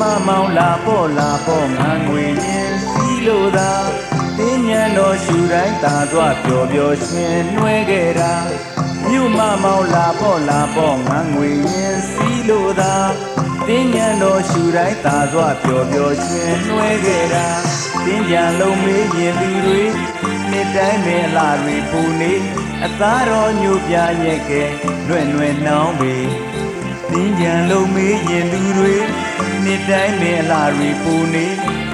မမောင်လာပေါ်လာပေါ်ငန်းငွေရင်စီလိုသာတင်းညံတော်ရှူတိုင်းသာသွားပျော်ပျော်ရှင်နှွဲခဲ့တာမြို့မမောင်လာပေါ်လာပေါ်ငန်းငွေရင်စီလိုသာတင်းညံတော်ရှူတိုင်းသာသွားပျော်ပျော်ရှင်နှွဲခဲ့တာတင်းကြံလုံးမေးရင်သူတွေနှစ်တိုင်းမဲလာတွေပူနေအသားတော်ညိုပြညက်ကဲလွဲ့လွဲ့နှောင်းပေတင်းကြံလုံးမေးရင်လူတွေ နှစ်တိုင်းမင်းလာရီပူနေ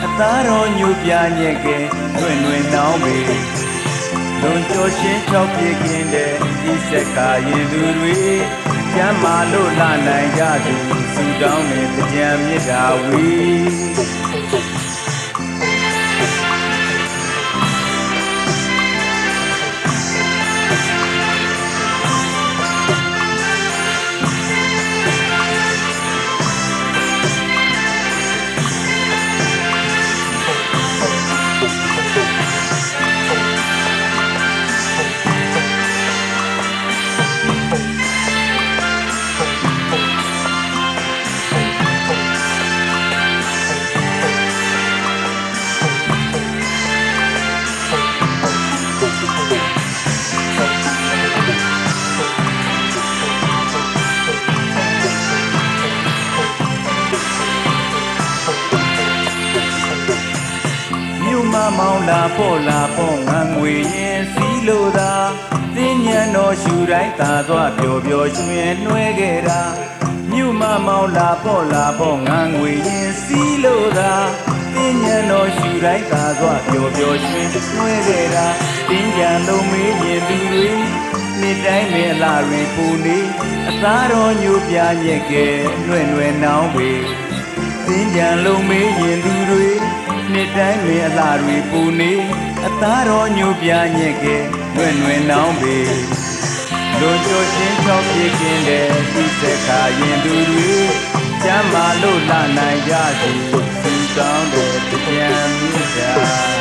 အသားတော်ညိုပြညက်ကဲတွင်တွင်နှောင်းပေလွန်ကျော်ရှင်းချောက်ပြေကင်းတဲ့ဒီဆက်ကရင်လူတွေကျမ်းမာလို့လာနိုင်ကြသူစုတောင်းတဲ့ကြံမြစ်တာဝီ မြို့မမောင်လာပေါ်လာပေါ်ငန်းငွေရင်စီလိုသာတင်းညံတော်ရှူတိုင်းသာသွားပျော်ပျော်ရွှင်နှွဲခဲ့တာမြို့မမောင်လာပေါ်လာပေါ်ငန်းငွေရင်စီလိုသာတင်းညံတော်ရှူတိုင်းသာသွားပျော်ပျော်ရွှင်နှွဲခဲ့တာတင်းကြံလုံးမေးရင်သူတွေနှစ်တိုင်းမဲလာရီပူနေအသားတော်ညိုပြညက်ကဲလွဲ့လွယ်နှောင်းပေသင်ကြံလုံးမေးရင်သူတွေ နှစ်တိုင်းမင်းအလားတွေပူနေအသားတော်ညိုပြညက်ကဲွယ့်ွယ်နောင်းပေလွန်ကျော်ချင်းချောင်းပြေကင်းတဲ့ဒီစက်ခါရင်သူတွေကျမ်းမာလို့လာနိုင်ကြသူသူကောင်းတဲ့ကြံမြတ်တာ